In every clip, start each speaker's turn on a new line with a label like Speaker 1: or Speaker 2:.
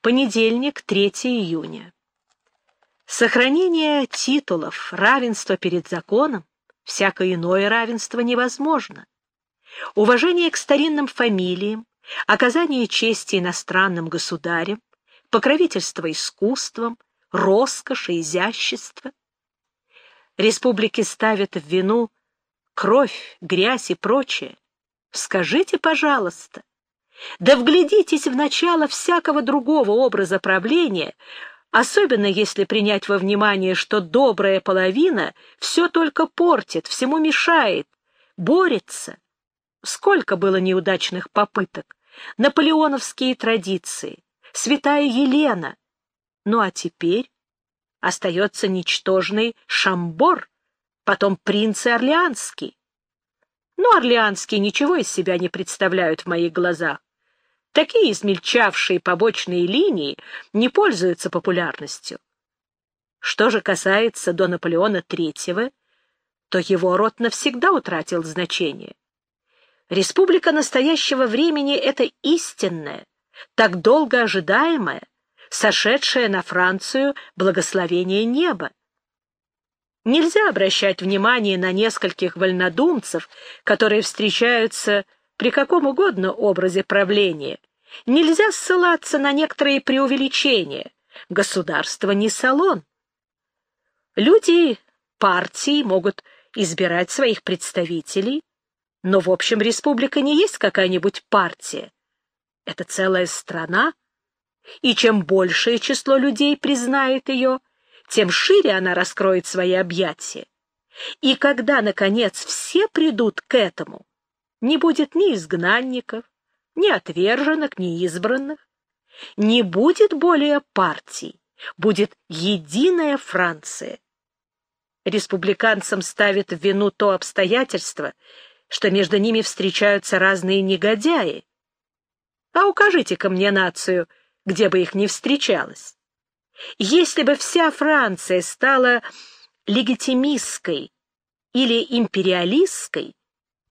Speaker 1: Понедельник, 3 июня. Сохранение титулов, равенство перед законом, всякое иное равенство невозможно. Уважение к старинным фамилиям, оказание чести иностранным государям, покровительство искусствам, роскошь и изящество. Республики ставят в вину кровь, грязь и прочее. Скажите, пожалуйста, да вглядитесь в начало всякого другого образа правления, особенно если принять во внимание, что добрая половина все только портит, всему мешает, борется. Сколько было неудачных попыток, наполеоновские традиции, святая Елена. Ну а теперь остается ничтожный Шамбор, потом принц Орлеанский. Но Орлеанские ничего из себя не представляют в моих глазах. Такие измельчавшие побочные линии не пользуются популярностью. Что же касается до Наполеона III, то его род навсегда утратил значение. Республика настоящего времени — это истинная, так долго ожидаемая, сошедшая на Францию благословение неба. Нельзя обращать внимание на нескольких вольнодумцев, которые встречаются при каком угодно образе правления. Нельзя ссылаться на некоторые преувеличения. Государство не салон. Люди партии могут избирать своих представителей, но, в общем, республика не есть какая-нибудь партия. Это целая страна, и чем большее число людей признает ее, тем шире она раскроет свои объятия. И когда, наконец, все придут к этому, не будет ни изгнанников, ни отверженных, ни избранных, не будет более партий, будет единая Франция. Республиканцам ставит в вину то обстоятельство, что между ними встречаются разные негодяи. А укажите-ка мне нацию, где бы их ни встречалось. Если бы вся Франция стала легитимистской или империалистской,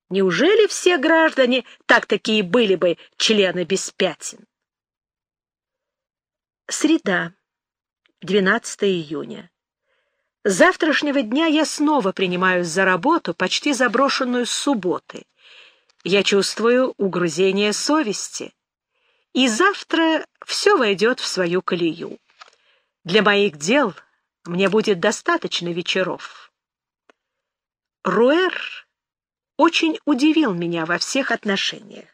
Speaker 1: неужели все граждане так-таки были бы члены без пятен? Среда, 12 июня. С завтрашнего дня я снова принимаюсь за работу, почти заброшенную с субботы. Я чувствую угрызение совести. И завтра все войдет в свою колею. Для моих дел мне будет достаточно вечеров. Руэр очень удивил меня во всех отношениях.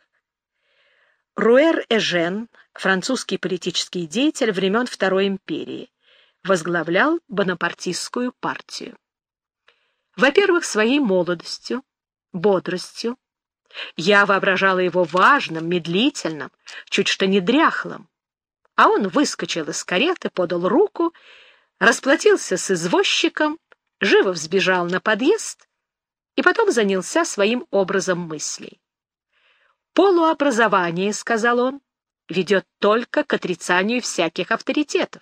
Speaker 1: Руэр Эжен, французский политический деятель времен Второй империи, возглавлял бонапартистскую партию. Во-первых, своей молодостью, бодростью. Я воображала его важным, медлительным, чуть что не дряхлым а он выскочил из кареты, подал руку, расплатился с извозчиком, живо взбежал на подъезд и потом занялся своим образом мыслей. «Полуобразование, — сказал он, — ведет только к отрицанию всяких авторитетов.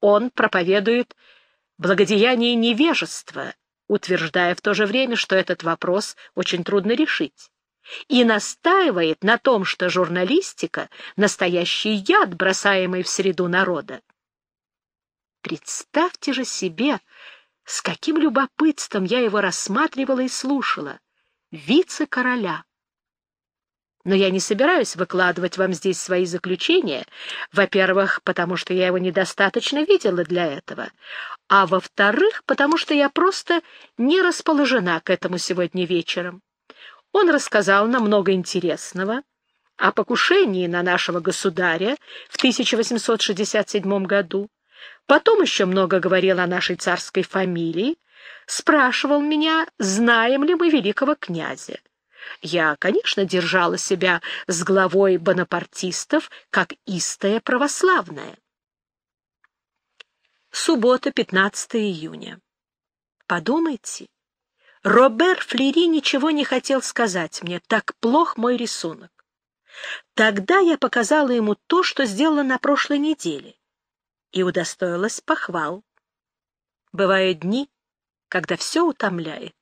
Speaker 1: Он проповедует благодеяние невежества, утверждая в то же время, что этот вопрос очень трудно решить и настаивает на том, что журналистика — настоящий яд, бросаемый в среду народа. Представьте же себе, с каким любопытством я его рассматривала и слушала. Вице-короля. Но я не собираюсь выкладывать вам здесь свои заключения, во-первых, потому что я его недостаточно видела для этого, а во-вторых, потому что я просто не расположена к этому сегодня вечером. Он рассказал нам много интересного о покушении на нашего государя в 1867 году, потом еще много говорил о нашей царской фамилии, спрашивал меня, знаем ли мы великого князя. Я, конечно, держала себя с главой бонапартистов, как истая православная. Суббота, 15 июня. Подумайте, Робер Флери ничего не хотел сказать мне, так плох мой рисунок. Тогда я показала ему то, что сделала на прошлой неделе, и удостоилась похвал. Бывают дни, когда все утомляет.